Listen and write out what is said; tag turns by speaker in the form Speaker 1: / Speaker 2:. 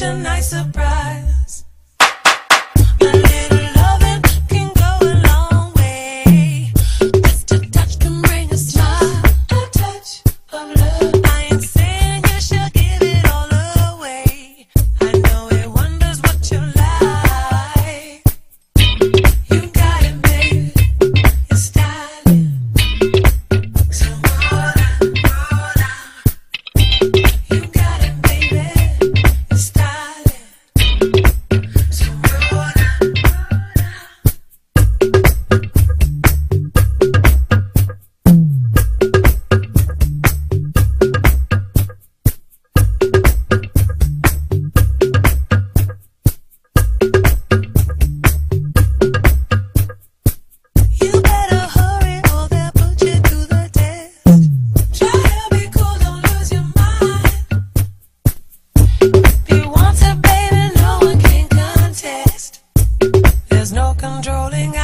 Speaker 1: such a nice surprise. Touch can bring a smile, a touch of love. I ain't saying No controlling